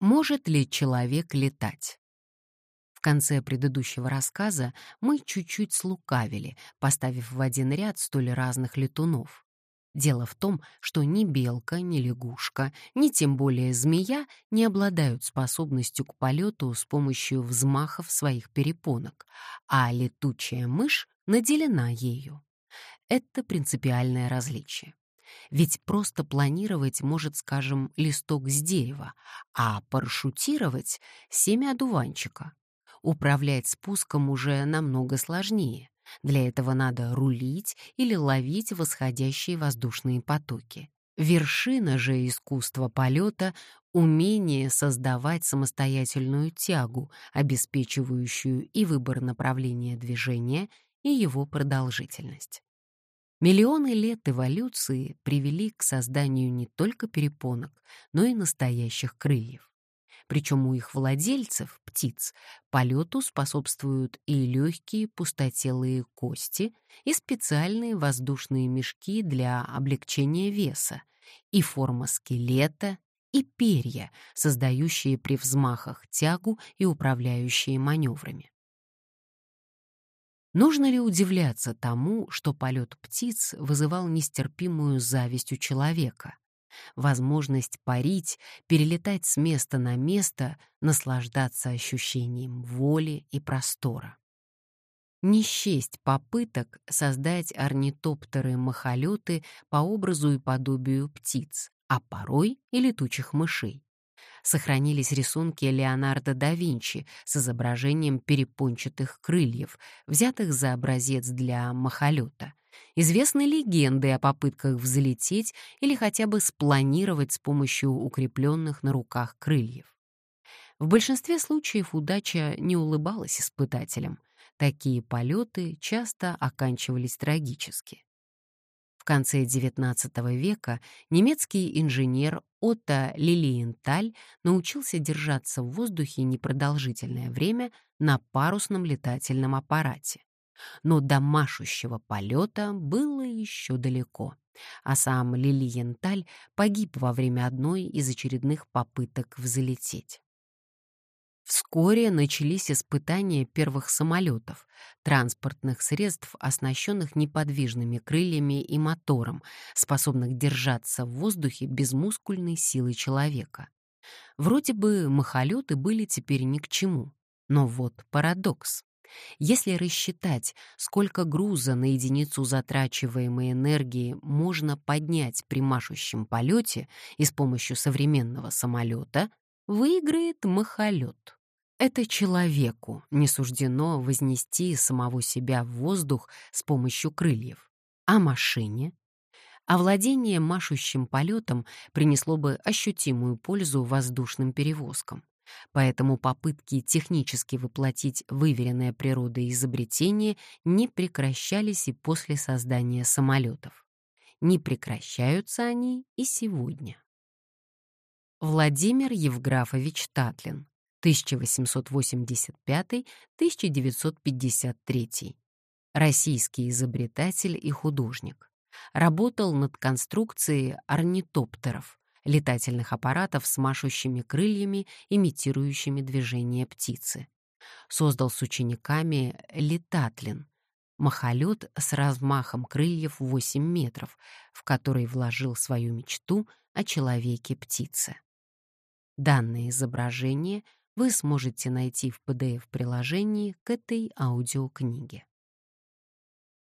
Может ли человек летать? В конце предыдущего рассказа мы чуть-чуть слукавили, поставив в один ряд столь разных летунов. Дело в том, что ни белка, ни лягушка, ни тем более змея не обладают способностью к полету с помощью взмахов своих перепонок, а летучая мышь наделена ею. Это принципиальное различие. Ведь просто планировать может, скажем, листок с дерева, а парашютировать — семя одуванчика. Управлять спуском уже намного сложнее. Для этого надо рулить или ловить восходящие воздушные потоки. Вершина же искусства полета — умение создавать самостоятельную тягу, обеспечивающую и выбор направления движения, и его продолжительность. Миллионы лет эволюции привели к созданию не только перепонок, но и настоящих крыльев. Причем у их владельцев, птиц, полету способствуют и легкие пустотелые кости, и специальные воздушные мешки для облегчения веса, и форма скелета, и перья, создающие при взмахах тягу и управляющие маневрами. Нужно ли удивляться тому, что полет птиц вызывал нестерпимую зависть у человека? Возможность парить, перелетать с места на место, наслаждаться ощущением воли и простора. Не счесть попыток создать орнитоптеры-махолеты по образу и подобию птиц, а порой и летучих мышей сохранились рисунки Леонардо да Винчи с изображением перепончатых крыльев, взятых за образец для махолета. Известны легенды о попытках взлететь или хотя бы спланировать с помощью укрепленных на руках крыльев. В большинстве случаев удача не улыбалась испытателям. Такие полеты часто оканчивались трагически конце XIX века немецкий инженер Отто Лилиенталь научился держаться в воздухе непродолжительное время на парусном летательном аппарате. Но до машущего полета было еще далеко, а сам Лилиенталь погиб во время одной из очередных попыток взлететь. Вскоре начались испытания первых самолетов, транспортных средств, оснащенных неподвижными крыльями и мотором, способных держаться в воздухе без мускульной силы человека. Вроде бы махолеты были теперь ни к чему. Но вот парадокс. Если рассчитать, сколько груза на единицу затрачиваемой энергии можно поднять при машущем полете и с помощью современного самолета, выиграет махолет. Это человеку не суждено вознести самого себя в воздух с помощью крыльев. А машине? Овладение машущим полетом принесло бы ощутимую пользу воздушным перевозкам. Поэтому попытки технически воплотить выверенное природой изобретение не прекращались и после создания самолетов. Не прекращаются они и сегодня. Владимир Евграфович Татлин 1885-1953. Российский изобретатель и художник. Работал над конструкцией орнитоптеров, летательных аппаратов с машущими крыльями, имитирующими движение птицы. Создал с учениками летатлин, махолет с размахом крыльев 8 метров, в который вложил свою мечту о человеке-птице. Данное изображение вы сможете найти в PDF-приложении к этой аудиокниге.